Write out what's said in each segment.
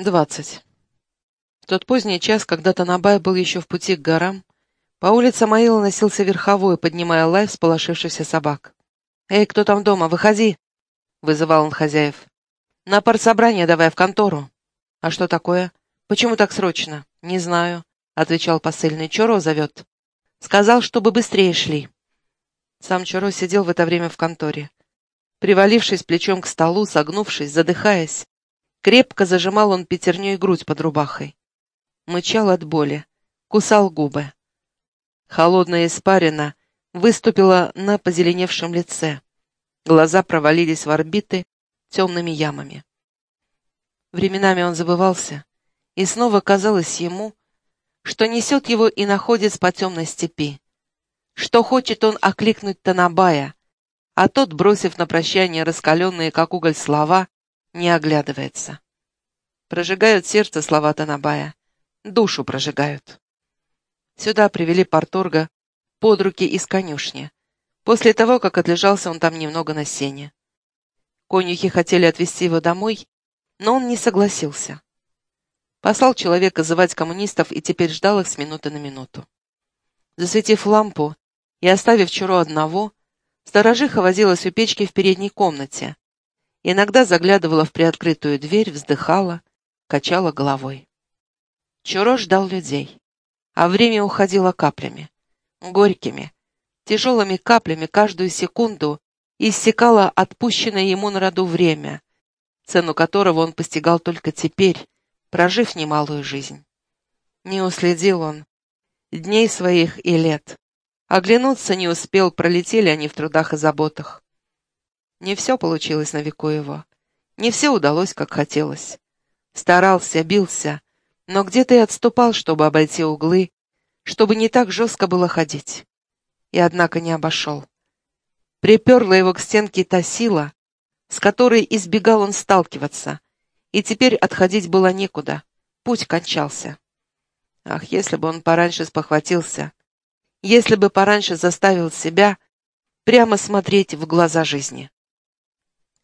Двадцать. В тот поздний час, когда Танабай был еще в пути к горам, по улице Маила носился верховой, поднимая лай всполошившихся собак. «Эй, кто там дома? Выходи!» — вызывал он хозяев. «На партсобрание давай в контору». «А что такое? Почему так срочно?» «Не знаю», — отвечал посыльный. «Чуро зовет». «Сказал, чтобы быстрее шли». Сам Чуро сидел в это время в конторе. Привалившись плечом к столу, согнувшись, задыхаясь, Крепко зажимал он пятерней грудь под рубахой. Мычал от боли, кусал губы. Холодная испарина выступила на позеленевшем лице. Глаза провалились в орбиты темными ямами. Временами он забывался, и снова казалось ему, что несет его и находит по темной степи, что хочет он окликнуть Танабая, а тот, бросив на прощание раскаленные, как уголь, слова, не оглядывается. Прожигают сердце слова Танабая, душу прожигают. Сюда привели порторга под руки из конюшни, после того, как отлежался он там немного на сене. Конюхи хотели отвезти его домой, но он не согласился. Послал человека звать коммунистов и теперь ждал их с минуты на минуту. Засветив лампу и оставив Чуро одного, сторожиха возилась у печки в передней комнате, Иногда заглядывала в приоткрытую дверь, вздыхала, качала головой. Чуро ждал людей, а время уходило каплями, горькими, тяжелыми каплями каждую секунду иссякало отпущенное ему на роду время, цену которого он постигал только теперь, прожив немалую жизнь. Не уследил он дней своих и лет. Оглянуться не успел, пролетели они в трудах и заботах. Не все получилось на веку его. Не все удалось, как хотелось. Старался, бился, но где-то и отступал, чтобы обойти углы, чтобы не так жестко было ходить. И однако не обошел. Приперла его к стенке та сила, с которой избегал он сталкиваться, и теперь отходить было некуда, путь кончался. Ах, если бы он пораньше спохватился, если бы пораньше заставил себя прямо смотреть в глаза жизни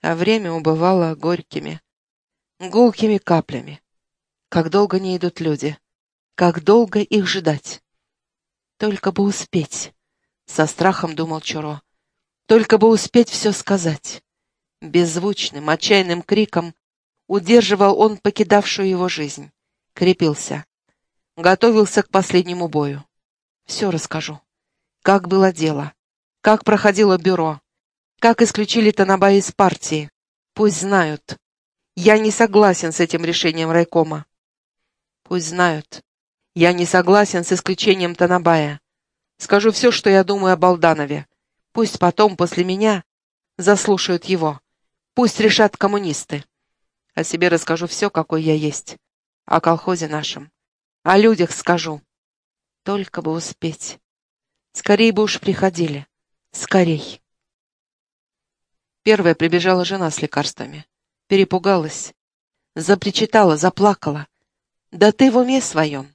а время убывало горькими, гулкими каплями. Как долго не идут люди, как долго их ждать. Только бы успеть, со страхом думал Чуро, только бы успеть все сказать. Беззвучным, отчаянным криком удерживал он покидавшую его жизнь, крепился, готовился к последнему бою. Все расскажу. Как было дело, как проходило бюро, как исключили Танаба из партии? Пусть знают. Я не согласен с этим решением райкома. Пусть знают. Я не согласен с исключением Танабая. Скажу все, что я думаю о Балданове. Пусть потом, после меня, заслушают его. Пусть решат коммунисты. О себе расскажу все, какой я есть. О колхозе нашем. О людях скажу. Только бы успеть. Скорей бы уж приходили. Скорей. Первая прибежала жена с лекарствами. Перепугалась. Запричитала, заплакала. «Да ты в уме своем!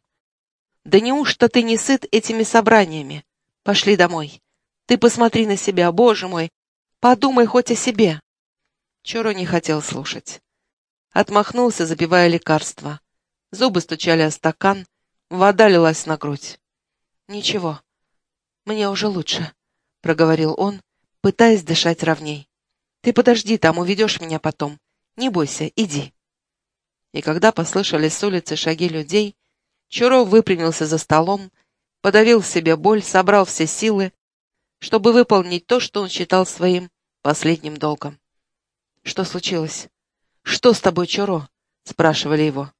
Да неужто ты не сыт этими собраниями? Пошли домой. Ты посмотри на себя, боже мой! Подумай хоть о себе!» Чоро не хотел слушать. Отмахнулся, запивая лекарство. Зубы стучали о стакан, вода лилась на грудь. «Ничего, мне уже лучше», — проговорил он, пытаясь дышать ровней. Ты подожди там, уведешь меня потом. Не бойся, иди». И когда послышались с улицы шаги людей, Чуров выпрямился за столом, подавил в себе боль, собрал все силы, чтобы выполнить то, что он считал своим последним долгом. «Что случилось? Что с тобой, Чуро?» — спрашивали его.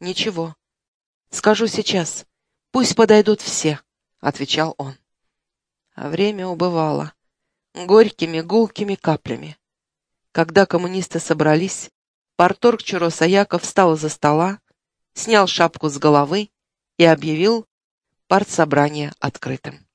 «Ничего. Скажу сейчас. Пусть подойдут все», — отвечал он. А время убывало. Горькими, гулкими каплями. Когда коммунисты собрались, порторг Чуросаяка встал из-за стола, снял шапку с головы и объявил партсобрание открытым.